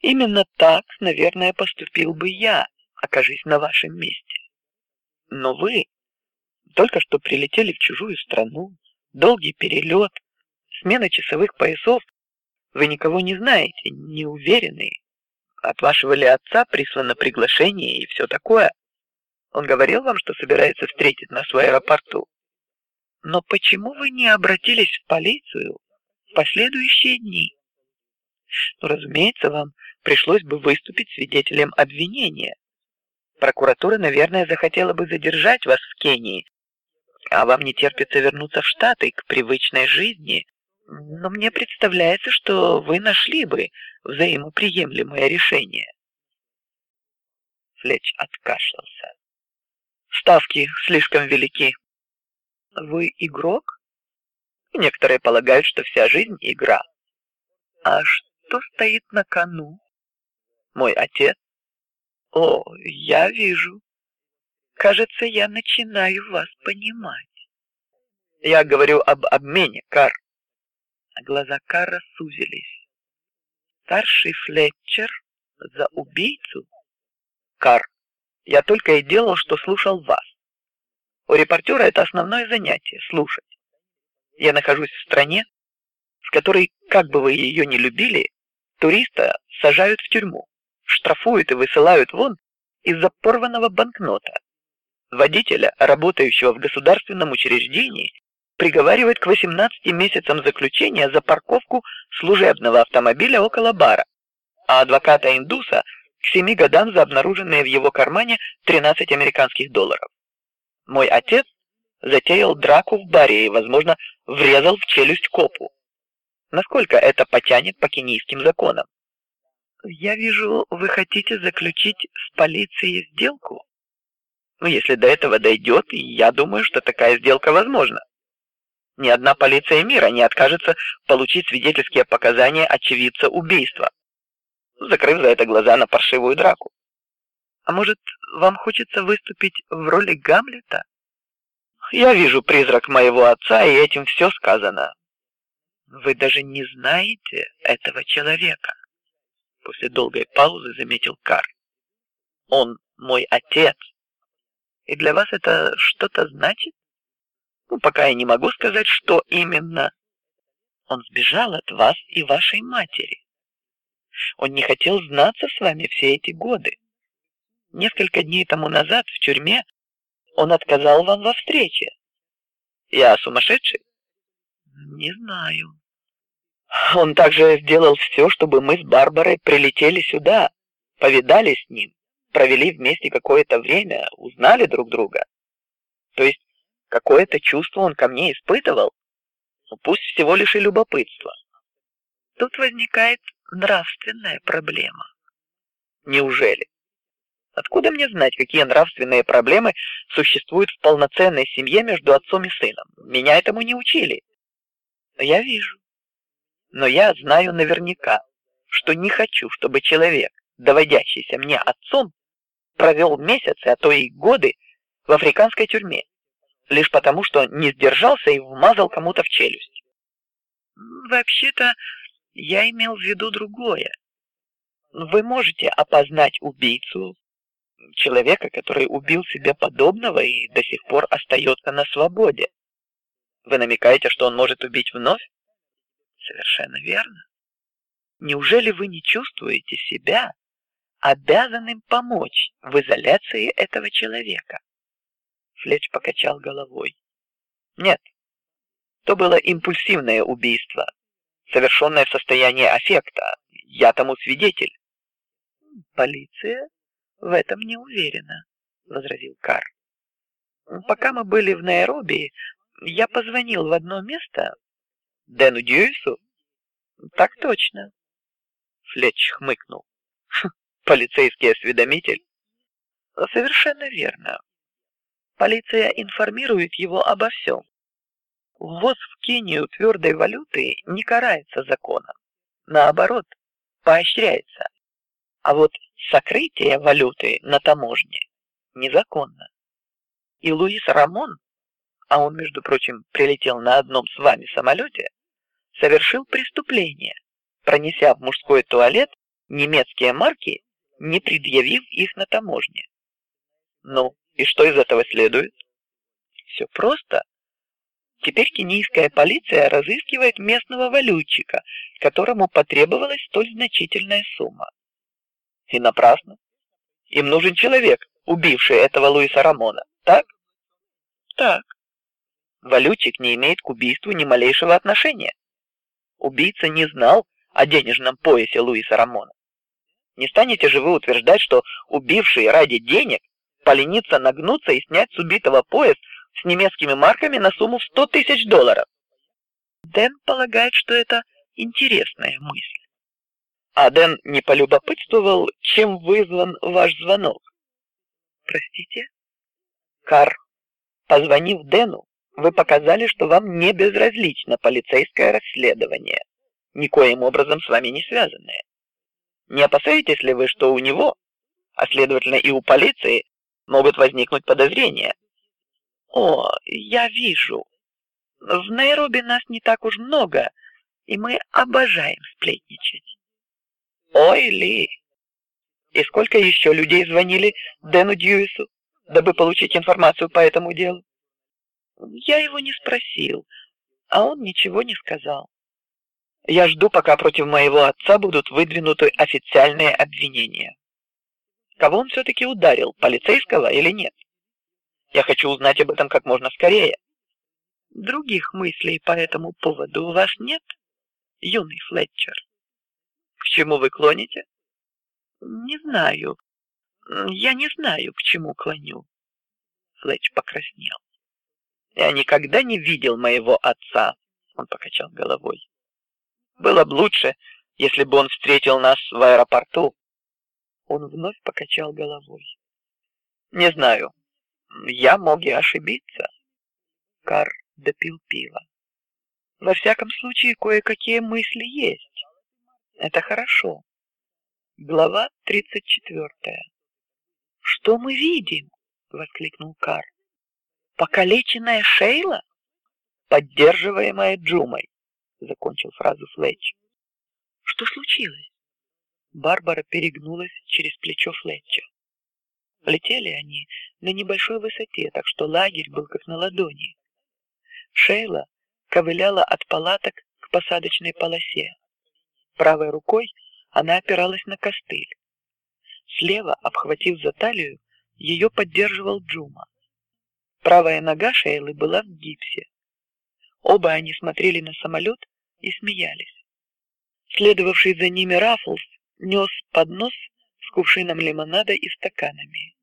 Именно так, наверное, поступил бы я, окажись на вашем месте. Но вы только что прилетели в чужую страну, долгий перелет, смена часовых поясов. Вы никого не знаете, не уверены. От вашего ли отца прислано приглашение и все такое. Он говорил вам, что собирается встретить нас в аэропорту. Но почему вы не обратились в полицию в последующие дни? Ну, разумеется, вам пришлось бы выступить свидетелем обвинения. Прокуратура, наверное, захотела бы задержать вас в Кении, а вам не терпится вернуться в Штаты к привычной жизни. Но мне представляется, что вы нашли бы взаимоприемлемое решение. Флетч откашлялся. Ставки слишком велики. Вы игрок? Некоторые полагают, что вся жизнь игра. А что стоит на кону? Мой отец. О, я вижу. Кажется, я начинаю вас понимать. Я говорю об обмене, Кар. Глаза Карра сузились. Старший Флетчер за убийцу? Кар, я только и делал, что слушал вас. У репортера это основное занятие слушать. Я нахожусь в стране, в которой, как бы вы ее ни любили, туриста сажают в тюрьму, штрафуют и высылают вон из-за порванного банкнота. Водителя, работающего в государственном учреждении, приговаривают к 18 месяцам заключения за парковку служебного автомобиля около бара, а адвоката индуса к 7 годам за обнаруженные в его кармане 13 американских долларов. Мой отец затеял драку в баре и, возможно, врезал в челюсть копу. Насколько это потянет по кенийским законам? Я вижу, вы хотите заключить с полицией сделку. Ну, если до этого дойдет, я думаю, что такая сделка возможна. Ни одна полиция мира не откажется получить свидетельские показания очевидца убийства, закрыв за это глаза на паршивую драку. А может, вам хочется выступить в роли Гамлета? Я вижу призрак моего отца, и этим все сказано. Вы даже не знаете этого человека. После долгой паузы заметил Кар. Он мой отец. И для вас это что-то значит? Ну, пока я не могу сказать, что именно. Он сбежал от вас и вашей матери. Он не хотел знаться с вами все эти годы. Несколько дней тому назад в тюрьме он отказал вам во встрече. Я сумасшедший? Не знаю. Он также сделал все, чтобы мы с Барбарой прилетели сюда, повидались с ним, провели вместе какое-то время, узнали друг друга. То есть какое-то чувство он ко мне испытывал, ну, пусть всего лишь и любопытство. Тут возникает нравственная проблема. Неужели? Откуда мне знать, какие нравственные проблемы существуют в полноценной семье между отцом и сыном? Меня этому не учили. Я вижу. Но я знаю наверняка, что не хочу, чтобы человек, доводящийся мне отцом, провел месяцы, а то и годы в африканской тюрьме, лишь потому, что не сдержался и вмазал кому-то в челюсть. Вообще-то я имел в виду другое. Вы можете опознать убийцу, человека, который убил себе подобного и до сих пор остается на свободе. Вы намекаете, что он может убить вновь? Совершенно верно. Неужели вы не чувствуете себя обязанным помочь в изоляции этого человека? Флетч покачал головой. Нет, то было импульсивное убийство, совершенное в состоянии аффекта. Я тому свидетель. Полиция в этом не уверена, возразил Кар. Пока мы были в Найроби, я позвонил в одно место, Дэну Дьюису? Так точно. Флетч хмыкнул. Полицейский осведомитель. Совершенно верно. Полиция информирует его обо всем. Ввоз в Кению твердой валюты не карается законом, наоборот, поощряется. А вот сокрытие валюты на таможне незаконно. И Луис Рамон, а он, между прочим, прилетел на одном с вами самолете, совершил преступление, пронеся в мужской туалет немецкие марки, не предъявив их на таможне. Ну, и что из этого следует? Все просто. Теперь кенийская полиция разыскивает местного валютчика, которому потребовалась столь значительная сумма. И напрасно. Им нужен человек, убивший этого Луиса Рамона, так? Так. Валютчик не имеет к убийству ни малейшего отношения. Убийца не знал о денежном поясе Луиса Рамона. Не станете же вы утверждать, что убивший ради денег поленится нагнуться и снять с убитого пояс с немецкими марками на сумму в сто тысяч долларов? Дэн полагает, что это интересная мысль. А Дэн не полюбопытствовал, чем вызван ваш звонок. Простите, Кар, позвонив Дэну, вы показали, что вам не безразлично полицейское расследование, никоим образом с вами не связанное. Не опасаетесь ли вы, что у него, а следовательно и у полиции, могут возникнуть подозрения? О, я вижу. В Найроби нас не так уж много, и мы обожаем сплетничать. Ой, Ли. И сколько еще людей звонили Дэну Дьюису, дабы получить информацию по этому делу? Я его не спросил, а он ничего не сказал. Я жду, пока против моего отца будут выдвинуты официальные обвинения. Кого он все-таки ударил, полицейского или нет? Я хочу узнать об этом как можно скорее. Других мыслей по этому поводу у вас нет, юный Флетчер? К чему вы клоните? Не знаю. Я не знаю, к чему клоню. Флетч покраснел. Я никогда не видел моего отца. Он покачал головой. Было бы лучше, если бы он встретил нас в аэропорту. Он вновь покачал головой. Не знаю. Я мог и ошибиться. Кар допил пиво. Во всяком случае, кое-какие мысли есть. Это хорошо. Глава тридцать четвертая. Что мы видим? воскликнул Кар. Покалеченная Шейла, поддерживаемая Джумой, закончил фразу Флетч. Что случилось? Барбара перегнулась через плечо Флетча. Летели они на небольшой высоте, так что лагерь был как на ладони. Шейла ковыляла от палаток к посадочной полосе. Правой рукой она опиралась на костыль. Слева, обхватив за талию, ее поддерживал Джума. Правая нога Шейлы была в гипсе. Оба они смотрели на самолет и смеялись. Следовавший за ними Раффлс нес поднос с кувшином лимонада и стаканами.